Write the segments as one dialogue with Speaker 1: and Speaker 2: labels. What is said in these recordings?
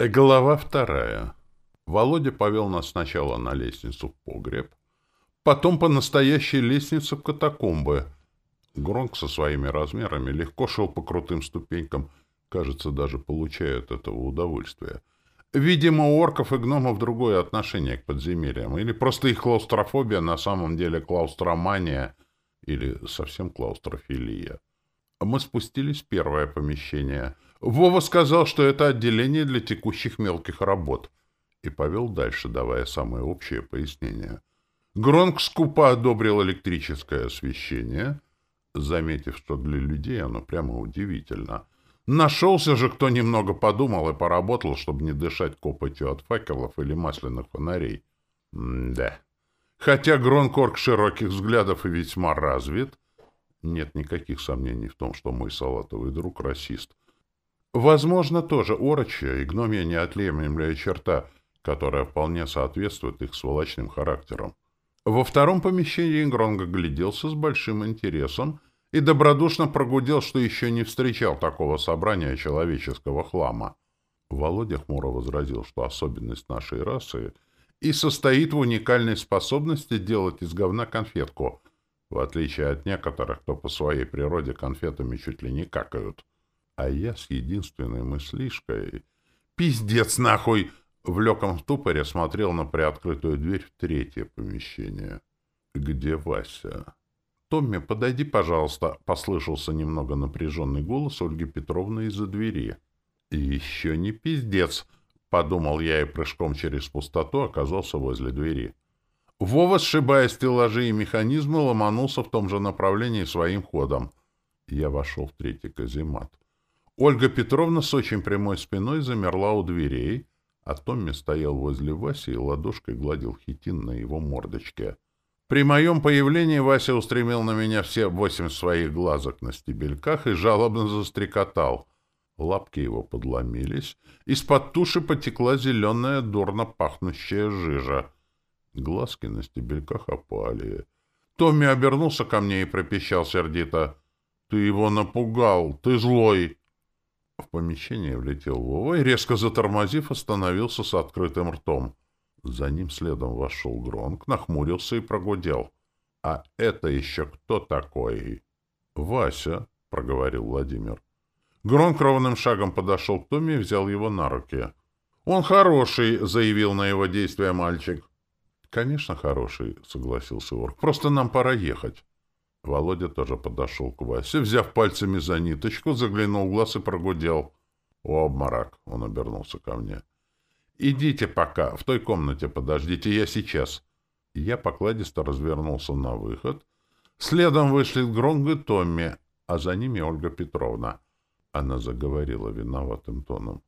Speaker 1: Глава вторая. Володя повел нас сначала на лестницу в погреб, потом по настоящей лестнице в катакомбы. Гронк со своими размерами легко шел по крутым ступенькам, кажется, даже получая от этого удовольствие. Видимо, у орков и гномов другое отношение к подземельям, или просто их клаустрофобия на самом деле клаустромания, или совсем клаустрофилия. Мы спустились в первое помещение. Вова сказал, что это отделение для текущих мелких работ, и повел дальше, давая самое общее пояснение. Гронк скупо одобрил электрическое освещение, заметив, что для людей оно прямо удивительно. Нашелся же, кто немного подумал и поработал, чтобы не дышать копотью от факелов или масляных фонарей. М да. Хотя Гронкорг широких взглядов и весьма развит, нет никаких сомнений в том, что мой салатовый друг — расист. Возможно, тоже орочья и гномья неотъемлемая черта, которая вполне соответствует их сволочным характерам. Во втором помещении Гронго гляделся с большим интересом и добродушно прогудел, что еще не встречал такого собрания человеческого хлама. Володя хмуро возразил, что особенность нашей расы и состоит в уникальной способности делать из говна конфетку — в отличие от некоторых, кто по своей природе конфетами чуть ли не какают. А я с единственной мыслишкой... «Пиздец нахуй!» В легком ступоре смотрел на приоткрытую дверь в третье помещение. «Где Вася?» «Томми, подойди, пожалуйста», — послышался немного напряженный голос Ольги Петровны из-за двери. «Еще не пиздец», — подумал я и прыжком через пустоту оказался возле двери. Вова, сшибая стеллажи и механизмы, ломанулся в том же направлении своим ходом. Я вошел в третий каземат. Ольга Петровна с очень прямой спиной замерла у дверей, а Томми стоял возле Васи и ладошкой гладил хитин на его мордочке. При моем появлении Вася устремил на меня все восемь своих глазок на стебельках и жалобно застрекотал. Лапки его подломились, из-под туши потекла зеленая, дурно пахнущая жижа. Глазки на стебельках опали. Томми обернулся ко мне и пропищал сердито. «Ты его напугал! Ты злой!» В помещение влетел Вова и, резко затормозив, остановился с открытым ртом. За ним следом вошел Гронк, нахмурился и прогудел. «А это еще кто такой?» «Вася», — проговорил Владимир. Гронк ровным шагом подошел к Томми и взял его на руки. «Он хороший», — заявил на его действия мальчик. «Конечно, хороший», — согласился Орк. «Просто нам пора ехать». Володя тоже подошел к Васе, взяв пальцами за ниточку, заглянул в глаз и прогудел. «Обморок!» — он обернулся ко мне. «Идите пока, в той комнате подождите, я сейчас». Я покладисто развернулся на выход. Следом вышли Гронг и Томми, а за ними Ольга Петровна. Она заговорила виноватым тоном.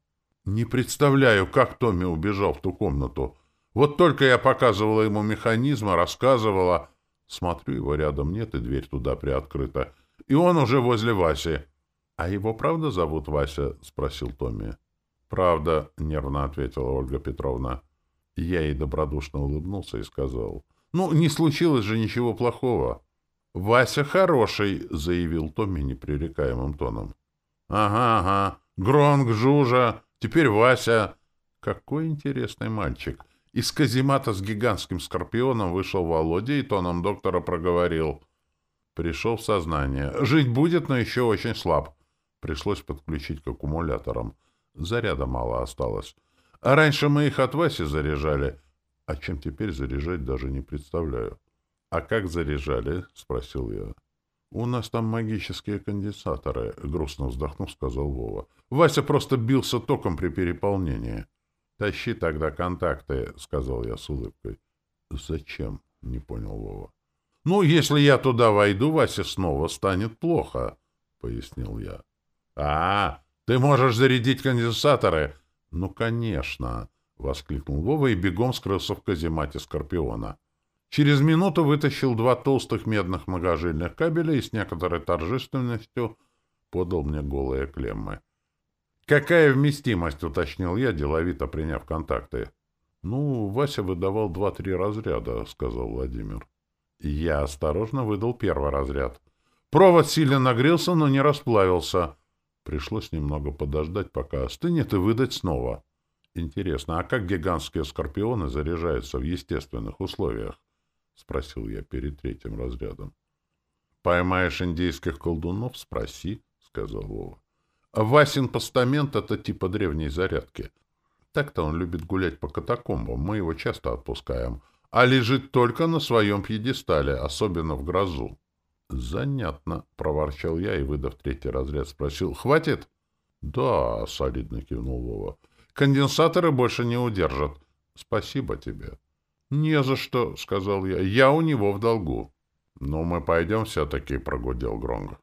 Speaker 1: «Не представляю, как Томми убежал в ту комнату. Вот только я показывала ему механизмы, рассказывала. Смотрю, его рядом нет, и дверь туда приоткрыта. И он уже возле Васи. — А его правда зовут Вася? — спросил Томми. — Правда, — нервно ответила Ольга Петровна. Я ей добродушно улыбнулся и сказал. — Ну, не случилось же ничего плохого. — Вася хороший, — заявил Томми непререкаемым тоном. — Ага, ага. Гронг, Жужа, теперь Вася. Какой интересный мальчик. — из каземата с гигантским скорпионом вышел Володя и тоном доктора проговорил. Пришел в сознание. Жить будет, но еще очень слаб. Пришлось подключить к аккумуляторам. Заряда мало осталось. А раньше мы их от Васи заряжали. А чем теперь заряжать, даже не представляю. — А как заряжали? — спросил я. — У нас там магические конденсаторы, — грустно вздохнув, сказал Вова. — Вася просто бился током при переполнении. — «Тащи тогда контакты», — сказал я с улыбкой. «Зачем?» — не понял Вова. «Ну, если я туда войду, Вася снова станет плохо», — пояснил я. «А, ты можешь зарядить конденсаторы?» «Ну, конечно», — воскликнул Вова и бегом скрылся в каземате Скорпиона. Через минуту вытащил два толстых медных многожильных кабеля и с некоторой торжественностью подал мне голые клеммы. «Какая вместимость?» — уточнил я, деловито приняв контакты. «Ну, Вася выдавал два-три разряда», — сказал Владимир. Я осторожно выдал первый разряд. Провод сильно нагрелся, но не расплавился. Пришлось немного подождать, пока остынет, и выдать снова. Интересно, а как гигантские скорпионы заряжаются в естественных условиях? Спросил я перед третьим разрядом. Поймаешь индейских колдунов, спроси, сказал Вова. Васин постамент — это типа древней зарядки. Так-то он любит гулять по катакомбам, мы его часто отпускаем. А лежит только на своем пьедестале, особенно в грозу. «Занятно», — проворчал я и, выдав третий разряд, спросил. «Хватит?» «Да», — солидно кивнул Вова. «Конденсаторы больше не удержат. Спасибо тебе». «Не за что», — сказал я. «Я у него в долгу». «Ну, мы пойдем все-таки», — прогудел Гронг.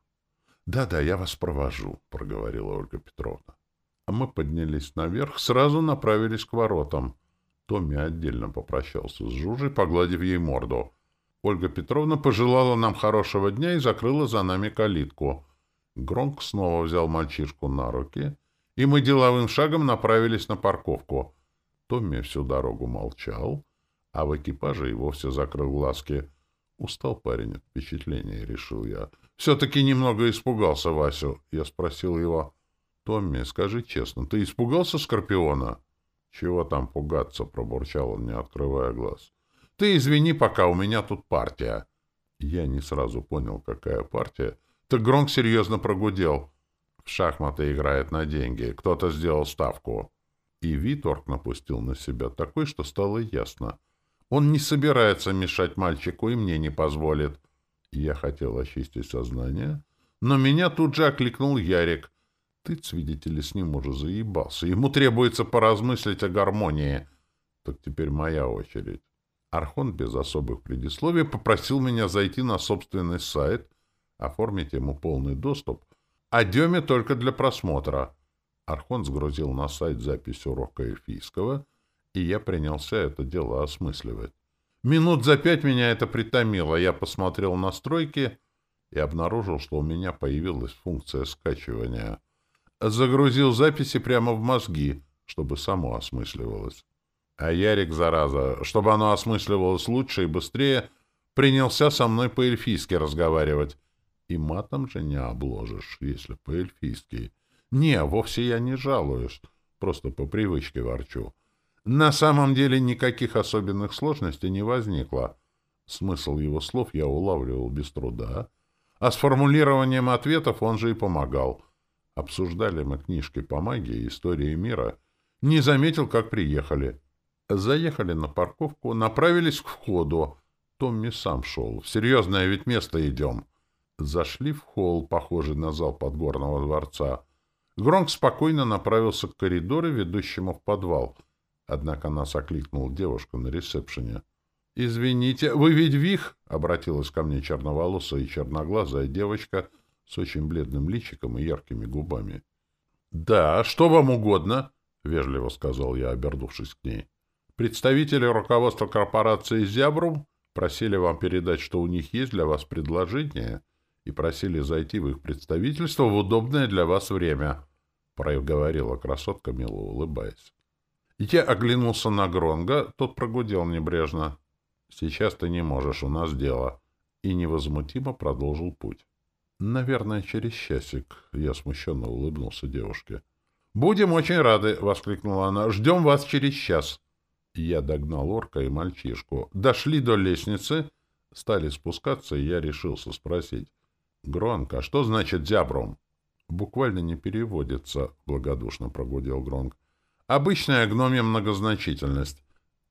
Speaker 1: «Да-да, я вас провожу», — проговорила Ольга Петровна. А мы поднялись наверх, сразу направились к воротам. Томми отдельно попрощался с Жужей, погладив ей морду. Ольга Петровна пожелала нам хорошего дня и закрыла за нами калитку. Гронк снова взял мальчишку на руки, и мы деловым шагом направились на парковку. Томми всю дорогу молчал, а в экипаже и вовсе закрыл глазки. Устал парень от впечатления, решил я. Все-таки немного испугался Васю. Я спросил его. «Томми, скажи честно, ты испугался Скорпиона?» «Чего там пугаться?» — пробурчал он, не открывая глаз. Ты извини, пока у меня тут партия. Я не сразу понял, какая партия. Так Гронк серьезно прогудел. В шахматы играет на деньги. Кто-то сделал ставку. И Виторг напустил на себя такой, что стало ясно. Он не собирается мешать мальчику и мне не позволит. Я хотел очистить сознание, но меня тут же окликнул Ярик. Ты, свидетели, с ним уже заебался. Ему требуется поразмыслить о гармонии. Так теперь моя очередь. Архон без особых предисловий попросил меня зайти на собственный сайт, оформить ему полный доступ, а Деме только для просмотра. Архон сгрузил на сайт запись урока эльфийского, и я принялся это дело осмысливать. Минут за пять меня это притомило. Я посмотрел настройки и обнаружил, что у меня появилась функция скачивания. Загрузил записи прямо в мозги, чтобы само осмысливалось. А Ярик, зараза, чтобы оно осмысливалось лучше и быстрее, принялся со мной по-эльфийски разговаривать. И матом же не обложишь, если по-эльфийски. Не, вовсе я не жалуюсь, просто по привычке ворчу. На самом деле никаких особенных сложностей не возникло. Смысл его слов я улавливал без труда, а с формулированием ответов он же и помогал. Обсуждали мы книжки по магии и истории мира. Не заметил, как приехали. Заехали на парковку, направились к входу. Томми сам шел. В серьезное ведь место идем. Зашли в холл, похожий на зал подгорного дворца. Гронк спокойно направился к коридору, ведущему в подвал. Однако нас окликнула девушка на ресепшене. — Извините, вы ведь Вих? — обратилась ко мне черноволосая и черноглазая девочка с очень бледным личиком и яркими губами. — Да, что вам угодно? — вежливо сказал я, обернувшись к ней. Представители руководства корпорации «Зябрум» просили вам передать, что у них есть для вас предложение, и просили зайти в их представительство в удобное для вас время, — проговорила красотка, мило улыбаясь. Я оглянулся на Гронга, тот прогудел небрежно. — Сейчас ты не можешь, у нас дело. И невозмутимо продолжил путь. — Наверное, через часик, — я смущенно улыбнулся девушке. — Будем очень рады, — воскликнула она. — Ждем вас через час. — я догнал орка и мальчишку. Дошли до лестницы, стали спускаться, и я решился спросить. «Гронк, а что значит зябром?» «Буквально не переводится», — благодушно прогудел Гронк. «Обычная гномья многозначительность.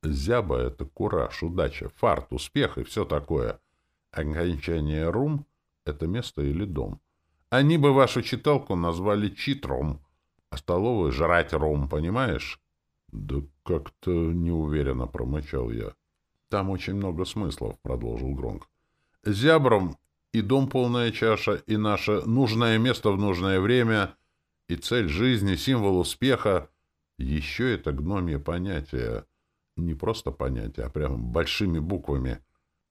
Speaker 1: Зяба — это кураж, удача, фарт, успех и все такое. Окончание «рум» — это место или дом. Они бы вашу читалку назвали читром, а столовую — жрать ром, понимаешь?» «Да как-то неуверенно промычал я. «Там очень много смыслов», — продолжил Гронк. «Зябром и дом полная чаша, и наше нужное место в нужное время, и цель жизни, символ успеха. Еще это гномье понятие. Не просто понятие, а прямо большими буквами.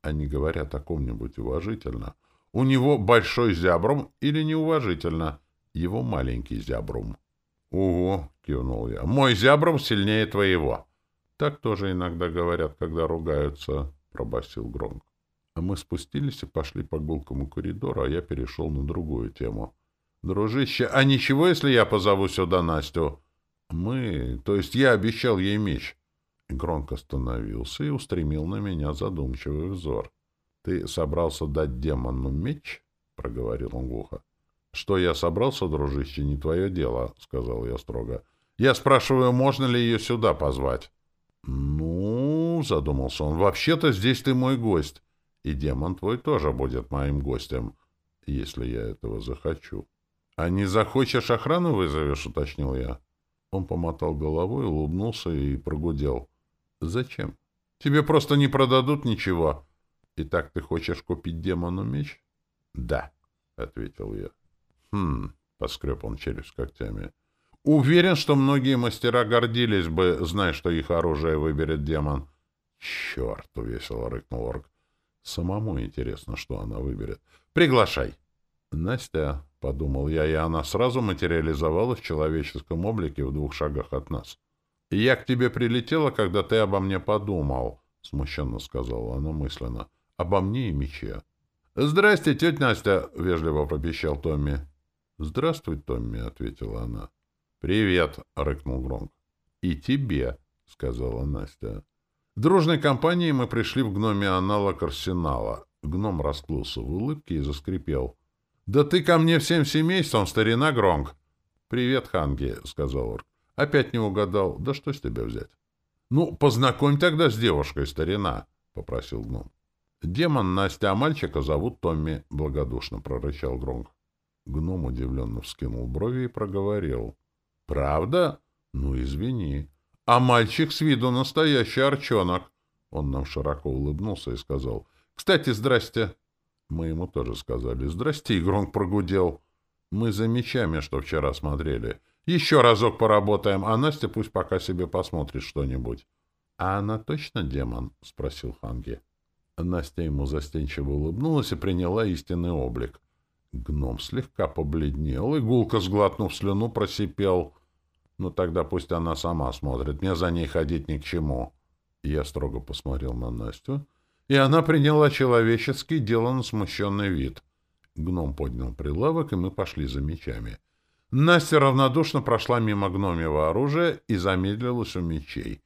Speaker 1: Они говорят о ком-нибудь уважительно. У него большой зябром или неуважительно. Его маленький зябрум. «Угу», — кивнул я. «Мой зябром сильнее твоего». «Так тоже иногда говорят, когда ругаются», — пробасил Гронк. А мы спустились и пошли по гулкому коридору, а я перешел на другую тему. «Дружище, а ничего, если я позову сюда Настю?» Мы... То есть я обещал ей меч. Громко остановился и устремил на меня задумчивый взор. — Ты собрался дать демону меч? — проговорил он глухо. — Что я собрался, дружище, не твое дело, — сказал я строго. — Я спрашиваю, можно ли ее сюда позвать? — Ну, — задумался он, — вообще-то здесь ты мой гость, и демон твой тоже будет моим гостем, если я этого захочу. — А не захочешь, охрану вызовешь, — уточнил я. Он помотал головой, улыбнулся и прогудел. — Зачем? Тебе просто не продадут ничего. И так ты хочешь купить демону меч? — Да, — ответил я. — Хм, — поскреб он челюсть когтями. — Уверен, что многие мастера гордились бы, зная, что их оружие выберет демон. — Черт, — весело рыкнул орк. — Самому интересно, что она выберет. — Приглашай. — Настя, — подумал я, и она сразу материализовалась в человеческом облике в двух шагах от нас. — Я к тебе прилетела, когда ты обо мне подумал, — смущенно сказала она мысленно. — Обо мне и мече. — Здрасте, тетя Настя, — вежливо пропищал Томми. — Здравствуй, Томми, — ответила она. — Привет, — рыкнул Гронк. — И тебе, — сказала Настя. Дружной компанией мы пришли в гноме аналог арсенала. Гном расплылся в улыбке и заскрипел. «Да ты ко мне всем семейством, старина Гронг!» «Привет, Ханги», — сказал Орк. «Опять не угадал. Да что с тебя взять?» «Ну, познакомь тогда с девушкой, старина», — попросил гном. «Демон Настя, а мальчика зовут Томми», — благодушно прорычал Гронг. Гном удивленно вскинул брови и проговорил. «Правда? Ну, извини. А мальчик с виду настоящий арчонок». Он нам широко улыбнулся и сказал. «Кстати, здрасте». Мы ему тоже сказали «Здрасте», и Гронк прогудел. «Мы за мечами, что вчера смотрели. Еще разок поработаем, а Настя пусть пока себе посмотрит что-нибудь». «А она точно демон?» — спросил Ханги. Настя ему застенчиво улыбнулась и приняла истинный облик. Гном слегка побледнел, и гулко сглотнув слюну, просипел. «Ну тогда пусть она сама смотрит, мне за ней ходить ни к чему». Я строго посмотрел на Настю — и она приняла человеческий, деланно смущенный вид. Гном поднял прилавок, и мы пошли за мечами. Настя равнодушно прошла мимо гномьего оружия и замедлилась у мечей.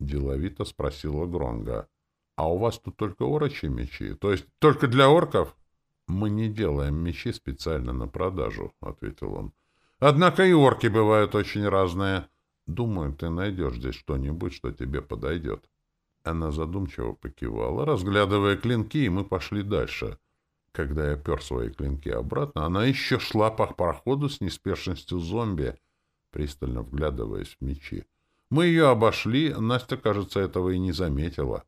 Speaker 1: Деловито спросила Гронга. — А у вас тут только орочи мечи? То есть только для орков? — Мы не делаем мечи специально на продажу, — ответил он. — Однако и орки бывают очень разные. Думаю, ты найдешь здесь что-нибудь, что тебе подойдет. Она задумчиво покивала, разглядывая клинки, и мы пошли дальше. Когда я пер свои клинки обратно, она еще шла по проходу с неспешностью зомби, пристально вглядываясь в мечи. Мы ее обошли, Настя, кажется, этого и не заметила.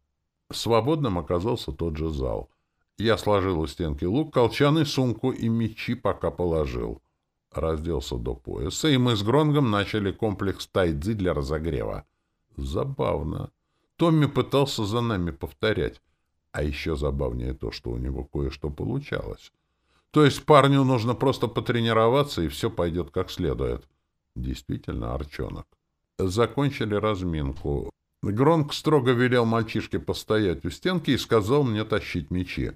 Speaker 1: Свободным оказался тот же зал. Я сложил у стенки лук, колчан и сумку, и мечи пока положил. Разделся до пояса, и мы с Гронгом начали комплекс тайцзи для разогрева. Забавно. Томми пытался за нами повторять. А еще забавнее то, что у него кое-что получалось. То есть парню нужно просто потренироваться, и все пойдет как следует. Действительно, арчонок. Закончили разминку. Гронк строго велел мальчишке постоять у стенки и сказал мне тащить мечи.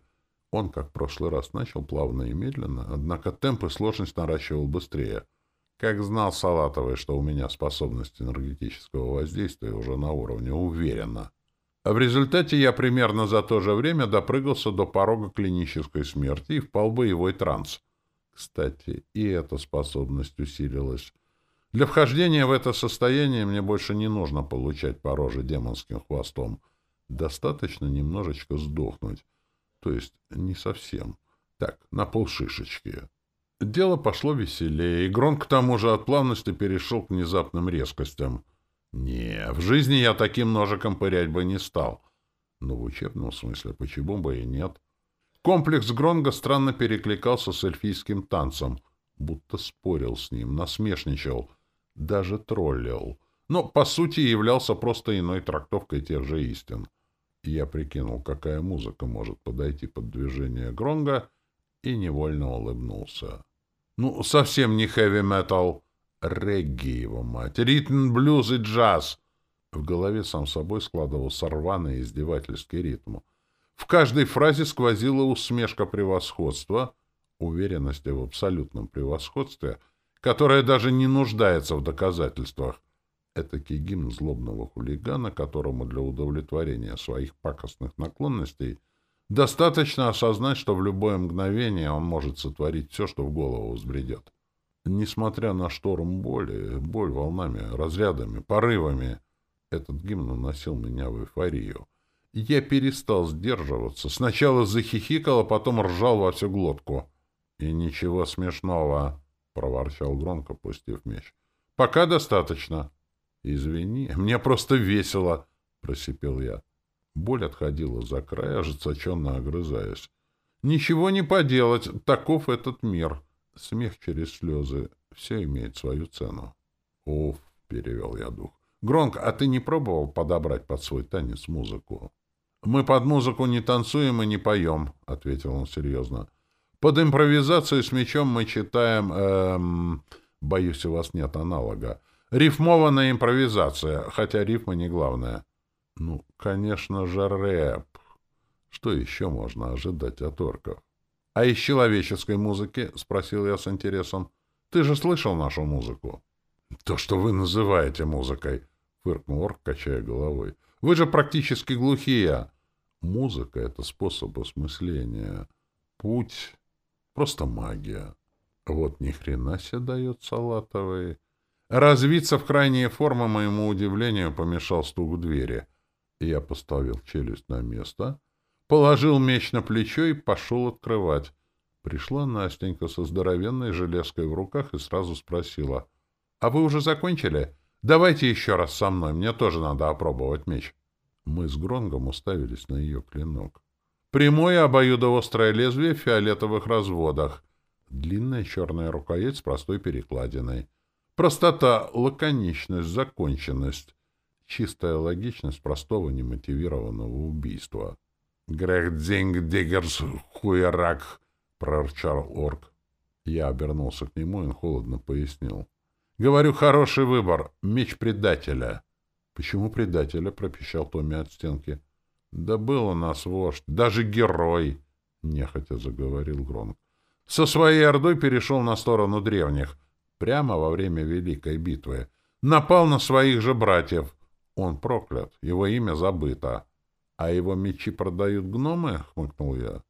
Speaker 1: Он, как в прошлый раз, начал плавно и медленно, однако темп и сложность наращивал быстрее. Как знал Салатовый, что у меня способность энергетического воздействия уже на уровне уверенно. А в результате я примерно за то же время допрыгался до порога клинической смерти и впал в боевой транс. Кстати, и эта способность усилилась. Для вхождения в это состояние мне больше не нужно получать по роже демонским хвостом. Достаточно немножечко сдохнуть. То есть не совсем. Так, на полшишечки. Дело пошло веселее, и Грон к тому же от плавности перешел к внезапным резкостям. Не, в жизни я таким ножиком пырять бы не стал. Но в учебном смысле почему бы и нет? Комплекс Гронга странно перекликался с эльфийским танцем, будто спорил с ним, насмешничал, даже троллил. Но, по сути, являлся просто иной трактовкой тех же истин. Я прикинул, какая музыка может подойти под движение Гронга, и невольно улыбнулся. Ну, совсем не хэви-метал. Регги, его мать. Ритм, блюз и джаз. В голове сам собой складывался рваный издевательский ритм. В каждой фразе сквозила усмешка превосходства, уверенности в абсолютном превосходстве, которая даже не нуждается в доказательствах. Этакий гимн злобного хулигана, которому для удовлетворения своих пакостных наклонностей достаточно осознать, что в любое мгновение он может сотворить все, что в голову взбредет. Несмотря на шторм боли, боль волнами, разрядами, порывами, этот гимн уносил меня в эйфорию. Я перестал сдерживаться. Сначала захихикал, а потом ржал во всю глотку. — И ничего смешного, — проворчал громко, пустив меч. — Пока достаточно. — «Извини, мне просто весело», — просипел я. Боль отходила за край, ожесточенно огрызаясь. «Ничего не поделать, таков этот мир. Смех через слезы. Все имеет свою цену». «Уф», — перевел я дух. «Гронк, а ты не пробовал подобрать под свой танец музыку?» «Мы под музыку не танцуем и не поем», — ответил он серьезно. «Под импровизацию с мечом мы читаем... Эм, боюсь, у вас нет аналога. Рифмованная импровизация, хотя рифма не главное. Ну, конечно же, рэп. Что еще можно ожидать от орков? — А из человеческой музыки? — спросил я с интересом. — Ты же слышал нашу музыку? — То, что вы называете музыкой, — фыркнул орк, качая головой. — Вы же практически глухие. Музыка — это способ осмысления. Путь — просто магия. Вот ни хрена себе дает салатовый. Развиться в крайние формы моему удивлению помешал стук в двери. Я поставил челюсть на место, положил меч на плечо и пошел открывать. Пришла Настенька со здоровенной железкой в руках и сразу спросила. — А вы уже закончили? Давайте еще раз со мной, мне тоже надо опробовать меч. Мы с Гронгом уставились на ее клинок. Прямое обоюдоострое лезвие в фиолетовых разводах. Длинная черная рукоять с простой перекладиной. Простота, лаконичность, законченность. Чистая логичность простого немотивированного убийства. «Грехдинг диггерс хуерак!» — прорчал орк. Я обернулся к нему, и холодно пояснил. «Говорю, хороший выбор. Меч предателя». «Почему предателя?» — пропищал Томми от стенки. «Да был у нас вождь, даже герой!» — нехотя заговорил Гронк. «Со своей ордой перешел на сторону древних» прямо во время Великой битвы. Напал на своих же братьев. Он проклят, его имя забыто. А его мечи продают гномы? — хмыкнул я.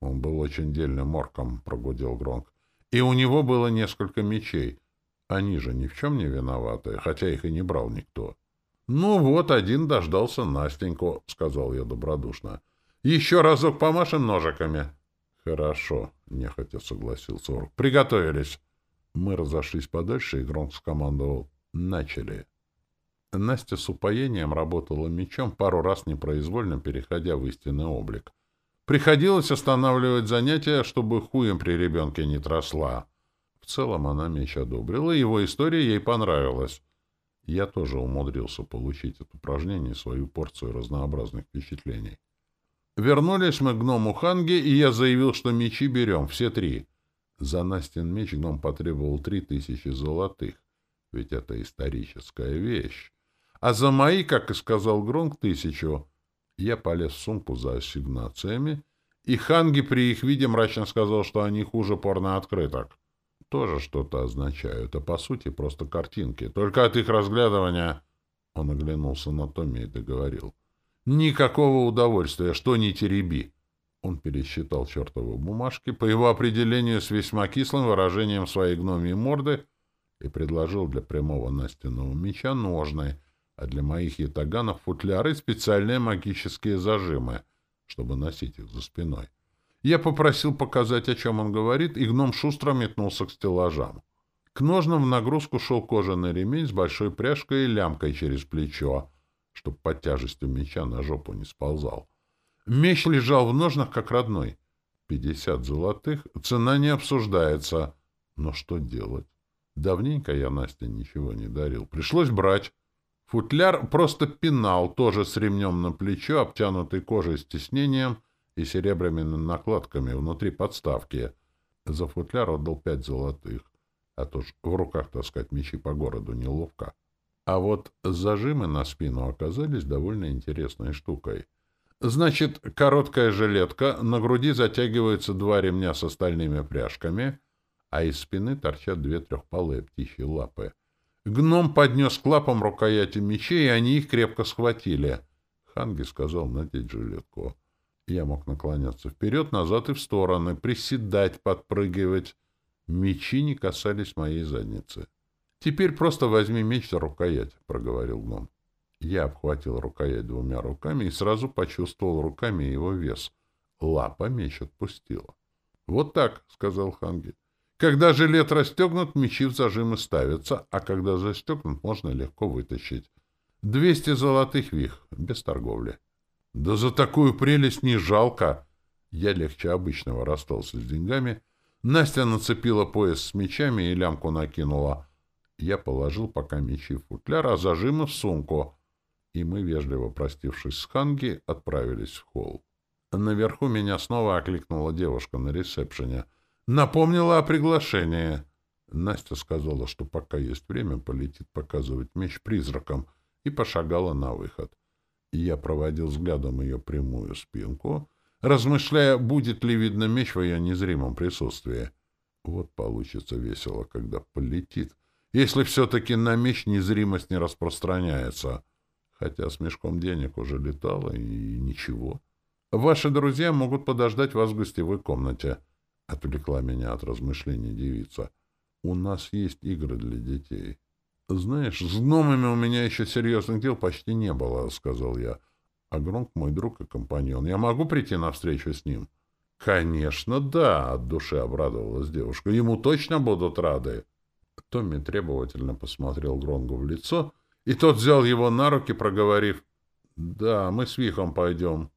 Speaker 1: Он был очень дельным орком, — прогудел Гронк. И у него было несколько мечей. Они же ни в чем не виноваты, хотя их и не брал никто. — Ну вот, один дождался Настеньку, — сказал я добродушно. — Еще разок помашем ножиками. — Хорошо, — нехотя согласился орк. — Приготовились. Мы разошлись подальше, и Гронк скомандовал «Начали». Настя с упоением работала мечом, пару раз непроизвольно переходя в истинный облик. Приходилось останавливать занятия, чтобы хуем при ребенке не тросла. В целом она меч одобрила, его история ей понравилась. Я тоже умудрился получить от упражнений свою порцию разнообразных впечатлений. Вернулись мы к гному Ханге, и я заявил, что мечи берем, все три. За Настин меч гном потребовал три тысячи золотых, ведь это историческая вещь. А за мои, как и сказал Гронк, тысячу. Я полез в сумку за ассигнациями, и Ханги при их виде мрачно сказал, что они хуже порно-открыток. Тоже что-то означают, а по сути просто картинки. Только от их разглядывания... Он оглянулся на Томми и договорил. «Никакого удовольствия, что ни тереби!» Он пересчитал чертовы бумажки, по его определению с весьма кислым выражением своей гномьей морды, и предложил для прямого настенного меча ножны, а для моих ятаганов футляры специальные магические зажимы, чтобы носить их за спиной. Я попросил показать, о чем он говорит, и гном шустро метнулся к стеллажам. К ножнам в нагрузку шел кожаный ремень с большой пряжкой и лямкой через плечо, чтобы под тяжестью меча на жопу не сползал. Меч лежал в ножнах, как родной. Пятьдесят золотых, цена не обсуждается. Но что делать? Давненько я Насте ничего не дарил. Пришлось брать. Футляр просто пинал, тоже с ремнем на плечо, обтянутый кожей с тиснением и серебряными накладками внутри подставки. За футляр отдал пять золотых. А то ж в руках таскать мечи по городу неловко. А вот зажимы на спину оказались довольно интересной штукой — Значит, короткая жилетка, на груди затягиваются два ремня с остальными пряжками, а из спины торчат две трехпалые птичьи лапы. Гном поднес к лапам рукояти мечей, и они их крепко схватили. Ханги сказал надеть жилетку. Я мог наклоняться вперед, назад и в стороны, приседать, подпрыгивать. Мечи не касались моей задницы. «Теперь просто возьми меч за рукоять», — проговорил гном. Я обхватил рукоять двумя руками и сразу почувствовал руками его вес. Лапа меч отпустила. «Вот так», — сказал Ханги. «Когда жилет расстегнут, мечи в зажимы ставятся, а когда застегнут, можно легко вытащить. Двести золотых вих, без торговли». «Да за такую прелесть не жалко!» Я легче обычного расстался с деньгами. Настя нацепила пояс с мечами и лямку накинула. Я положил пока мечи в футляр, а зажимы в сумку. И мы, вежливо простившись с Ханги, отправились в холл. Наверху меня снова окликнула девушка на ресепшене. Напомнила о приглашении. Настя сказала, что пока есть время, полетит показывать меч призракам, и пошагала на выход. Я проводил взглядом ее прямую спинку, размышляя, будет ли видно меч в ее незримом присутствии. Вот получится весело, когда полетит, если все-таки на меч незримость не распространяется. Хотя с мешком денег уже летала, и ничего. Ваши друзья могут подождать вас в гостевой комнате, — отвлекла меня от размышлений девица. У нас есть игры для детей. «Знаешь, с гномами у меня еще серьезных дел почти не было», — сказал я. «А Громк мой друг и компаньон. Я могу прийти на встречу с ним?» «Конечно, да», — от души обрадовалась девушка. «Ему точно будут рады». Томми требовательно посмотрел Гронгу в лицо, и тот взял его на руки, проговорив. «Да, мы с Вихом пойдем».